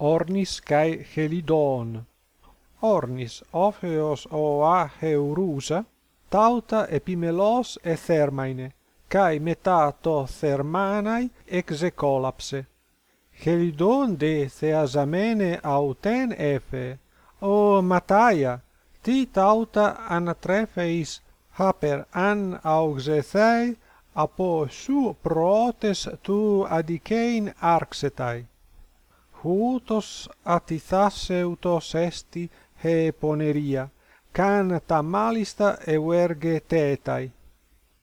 Ornis kai Helidon. Ornis Opheos oa Heurusa, tauta epimelos e thermaine, kai metato thermanai execolapse. Helidon de Theasamene auten efe, o Mataia, ti tauta anatrepheis haper an auxethei apo su protes tu adicein arxetai hutos atithaseutos esti he poneria can tammalista euerge tetai